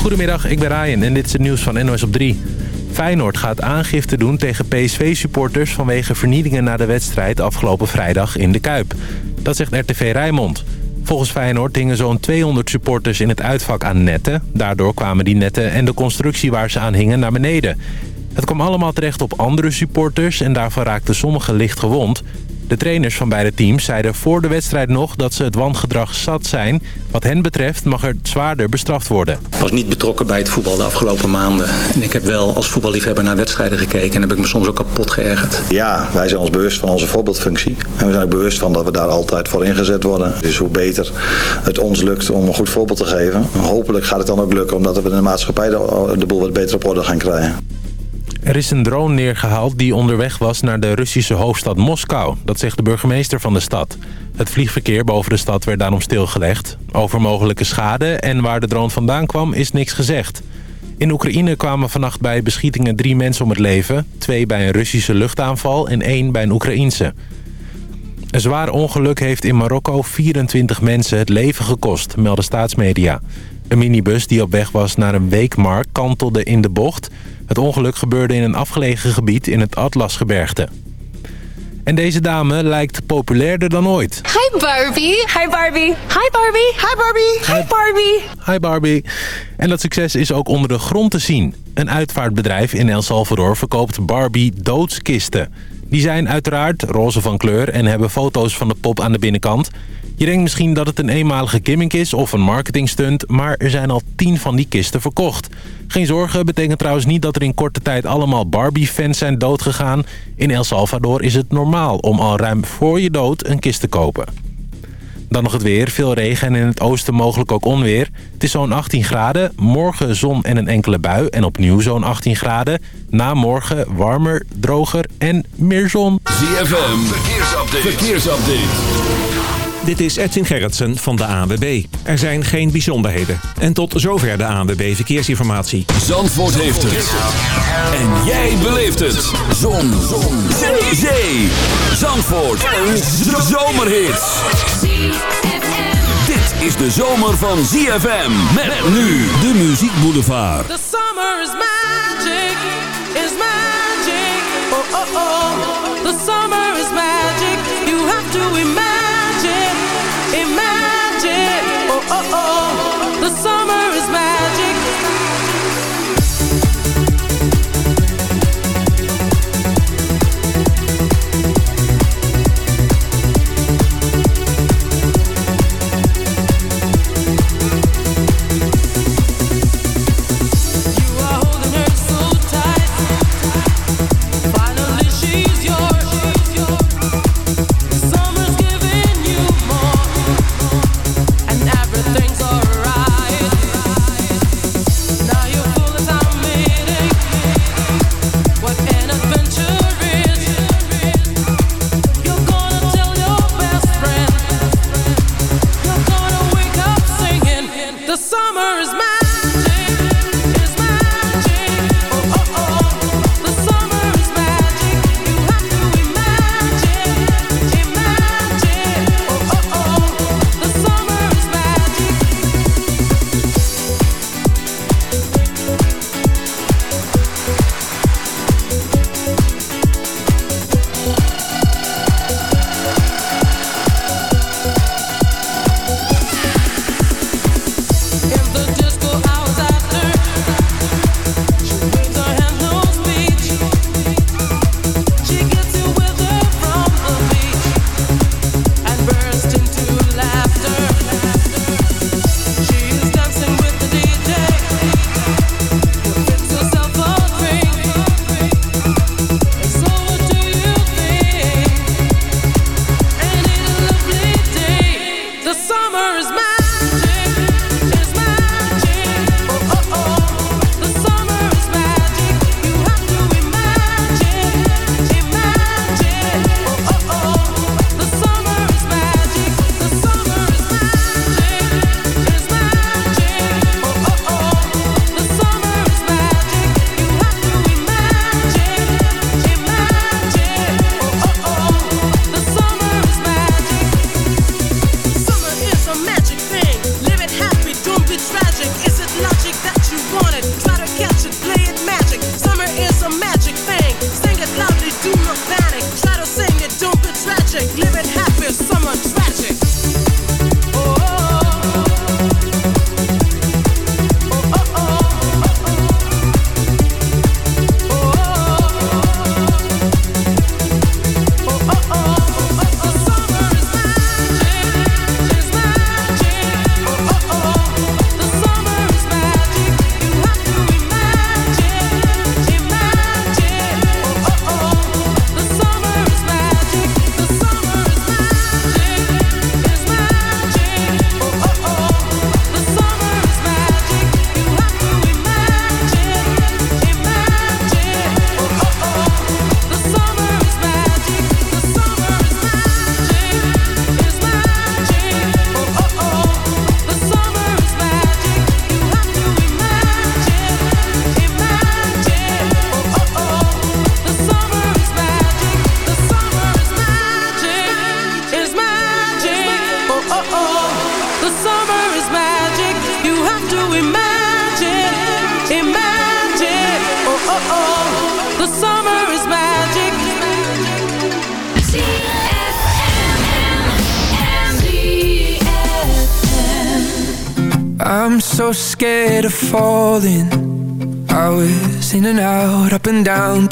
Goedemiddag, ik ben Ryan en dit is het nieuws van NOS op 3. Feyenoord gaat aangifte doen tegen PSV-supporters... vanwege vernielingen na de wedstrijd afgelopen vrijdag in de Kuip. Dat zegt RTV Rijnmond. Volgens Feyenoord hingen zo'n 200 supporters in het uitvak aan netten. Daardoor kwamen die netten en de constructie waar ze aan hingen naar beneden. Het kwam allemaal terecht op andere supporters en daarvan raakten sommigen licht gewond. De trainers van beide teams zeiden voor de wedstrijd nog dat ze het wangedrag zat zijn. Wat hen betreft mag er zwaarder bestraft worden. Ik was niet betrokken bij het voetbal de afgelopen maanden. En ik heb wel als voetballiefhebber naar wedstrijden gekeken en heb ik me soms ook kapot geërgerd. Ja, wij zijn ons bewust van onze voorbeeldfunctie. En we zijn ook bewust van dat we daar altijd voor ingezet worden. Dus hoe beter het ons lukt om een goed voorbeeld te geven. Hopelijk gaat het dan ook lukken omdat we in de maatschappij de, de boel wat beter op orde gaan krijgen. Er is een drone neergehaald die onderweg was naar de Russische hoofdstad Moskou. Dat zegt de burgemeester van de stad. Het vliegverkeer boven de stad werd daarom stilgelegd. Over mogelijke schade en waar de drone vandaan kwam is niks gezegd. In Oekraïne kwamen vannacht bij beschietingen drie mensen om het leven. Twee bij een Russische luchtaanval en één bij een Oekraïense. Een zwaar ongeluk heeft in Marokko 24 mensen het leven gekost, melden staatsmedia. Een minibus die op weg was naar een weekmarkt kantelde in de bocht. Het ongeluk gebeurde in een afgelegen gebied in het Atlasgebergte. En deze dame lijkt populairder dan ooit. Hi Barbie. Hi Barbie. Hi Barbie. Hi Barbie. Hi Barbie. Hi Barbie. En dat succes is ook onder de grond te zien. Een uitvaartbedrijf in El Salvador verkoopt Barbie doodskisten. Die zijn uiteraard roze van kleur en hebben foto's van de pop aan de binnenkant. Je denkt misschien dat het een eenmalige gimmick is of een marketingstunt... maar er zijn al tien van die kisten verkocht. Geen zorgen, betekent trouwens niet dat er in korte tijd allemaal Barbie-fans zijn doodgegaan. In El Salvador is het normaal om al ruim voor je dood een kist te kopen. Dan nog het weer. Veel regen en in het oosten mogelijk ook onweer. Het is zo'n 18 graden. Morgen zon en een enkele bui. En opnieuw zo'n 18 graden. Na morgen warmer, droger en meer zon. ZFM. Verkeersupdate. Verkeersupdate. Dit is Edwin Gerritsen van de ANWB. Er zijn geen bijzonderheden. En tot zover de ANWB Verkeersinformatie. Zandvoort heeft het. En jij beleeft het. Zon. Zon. Zee. Zee. Zandvoort. Een zomerhit. Dit is de zomer van ZFM. Met nu de Muziek Boulevard. The summer is magic. Is magic. Oh, oh, oh. The summer is magic. You have to imagine. Imagine,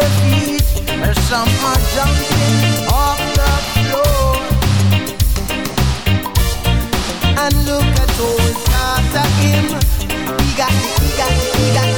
Their. And some are jumping off the floor. And look at got he got he got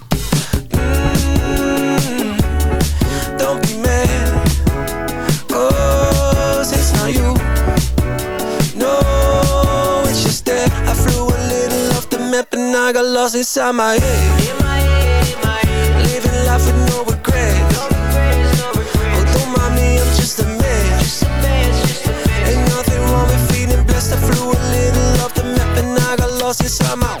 Lost inside my head. Living life with no regrets. Oh, don't mind me, I'm just a. Ain't nothing wrong with feeling blessed. I flew a little off the map and I got lost inside my.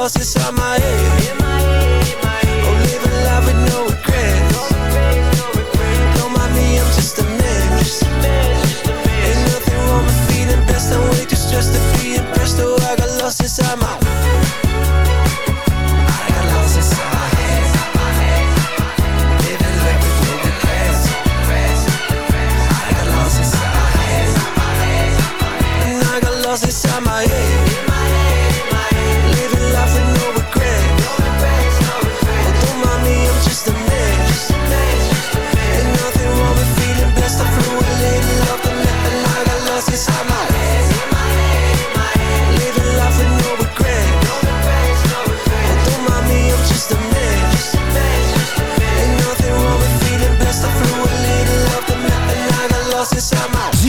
Você chama ele.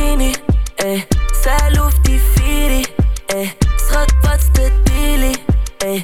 Eh. Zij loeft die Firi, eh. Schat, wat's de dealie, eh.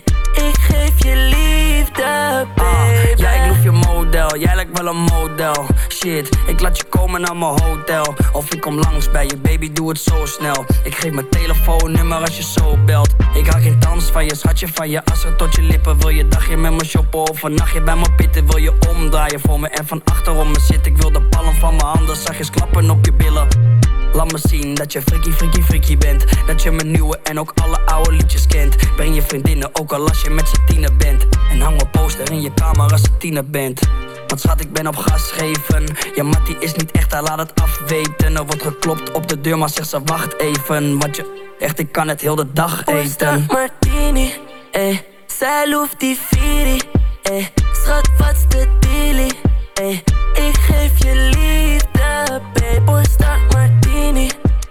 Ik geef je liefde, babe. Ja, ik loef je model, jij lijkt wel een model. Shit, ik laat je komen naar mijn hotel. Of ik kom langs bij je, baby, doe het zo snel. Ik geef mijn telefoonnummer als je zo belt. Ik haal geen dans van je, schatje van je assen tot je lippen. Wil je dagje met me shoppen of een nachtje bij me pitten? Wil je omdraaien voor me en van achterom me zitten? Ik wil de palm van mijn handen zachtjes klappen op je billen. Laat me zien dat je freaky, freaky, freaky bent. Dat je mijn nieuwe en ook alle oude liedjes kent. Breng je vriendinnen ook al als je met z'n bent. En hang een poster in je kamer als je tiener bent. Want schat, ik ben op gas geven. Ja, Mattie is niet echt, hij laat het afweten. Er wordt geklopt op de deur, maar zegt ze wacht even. Want je, echt, ik kan het heel de dag eten. Martini, eh. Zij loeft die Firi, eh. Schat, wat's de dealie, eh. Ik geef je liefde, babe.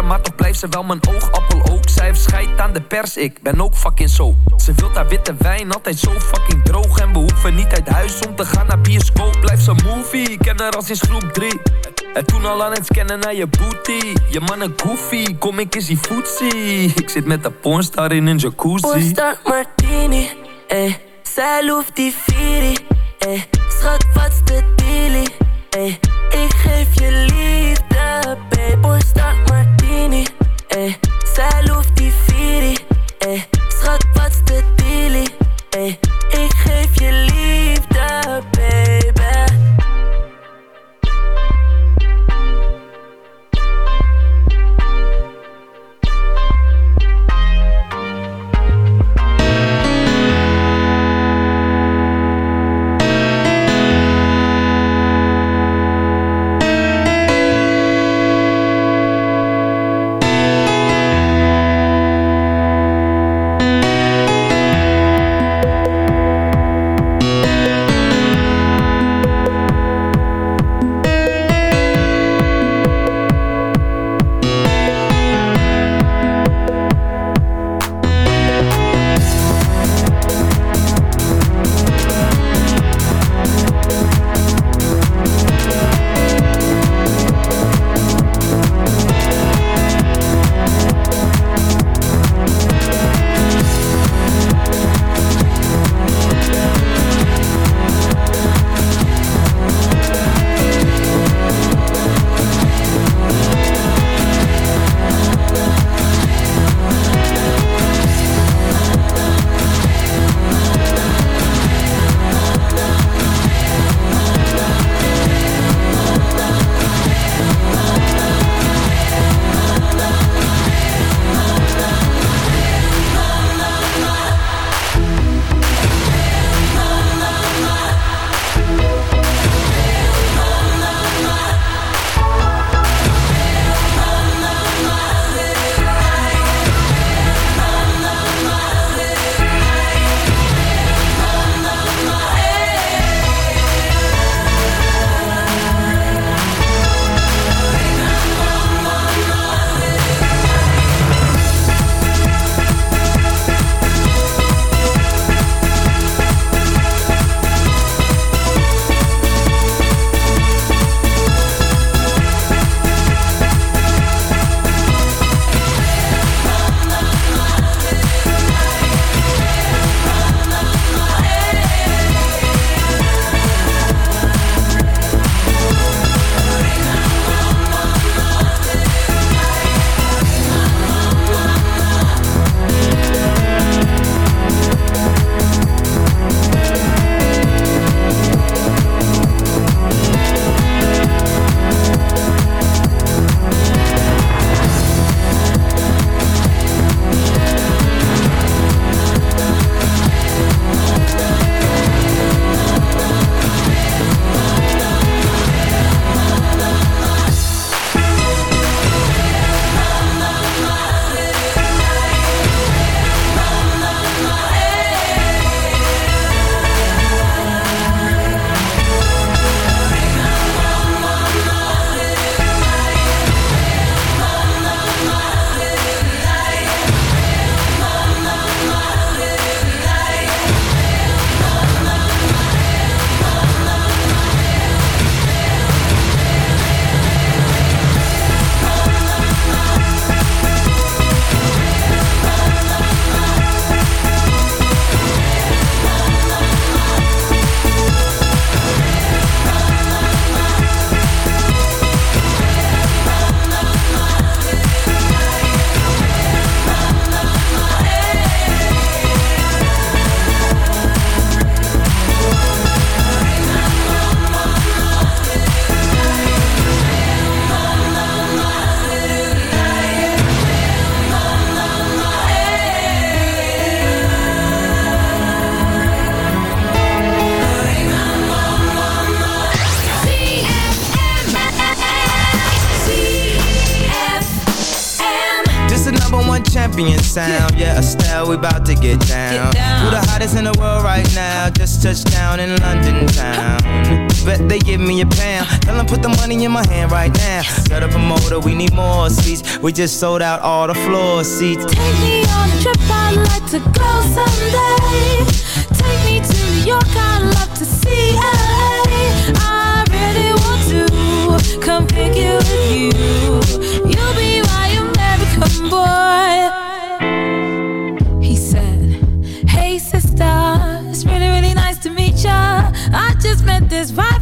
maar toch blijft ze wel mijn oogappel ook. Zij scheid aan de pers, ik ben ook fucking zo. Ze wilt haar witte wijn, altijd zo fucking droog. En we hoeven niet uit huis om te gaan naar bioscoop. Blijft ze movie, ik ken haar al sinds groep 3. En toen al aan het scannen naar je booty. Je man een goofy, kom ik eens die footsie. Ik zit met de pornstar in een jacuzzi. Porsta Martini, eh. Zij loeft die eh. Schat, wat's de dealie, Set up a motor, we need more seats. We just sold out all the floor seats. Take me on a trip, I'd like to go someday. Take me to New York, I'd love to see LA. I really want to come pick you with you. You'll be my American boy. He said, Hey sister, it's really, really nice to meet ya. I just met this for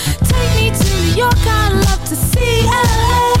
I kind of love to see LA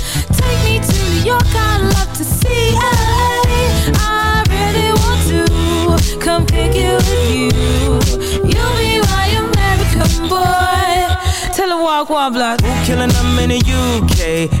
Who killing them in the UK?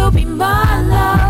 You be my lover?